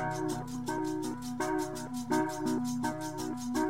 Thank you.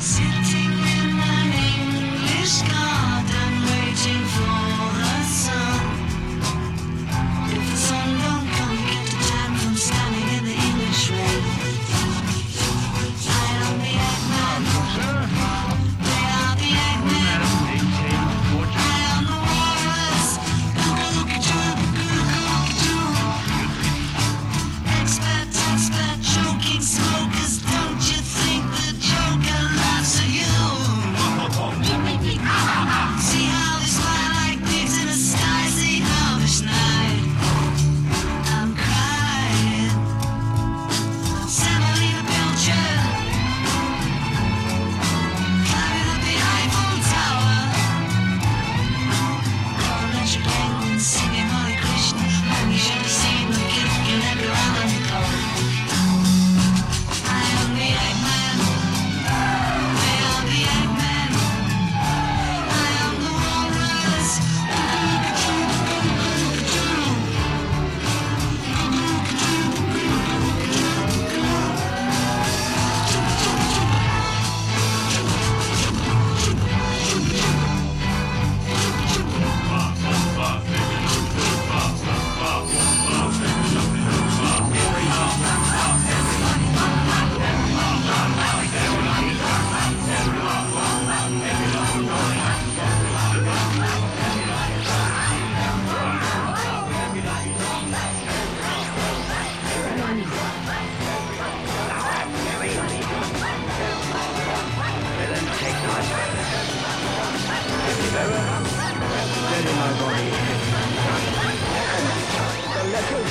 sitting.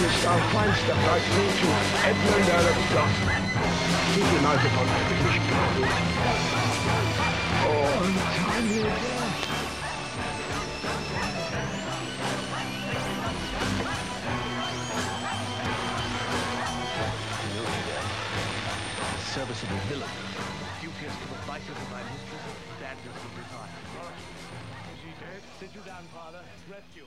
ist auf feinster Weise to Edmund Alexander. Die Leute von Friedrich Kabel. Und Tanja. serviceable villain. You has come a of my mistress, dad does the Is he dead? Sit you down, father. Rescue.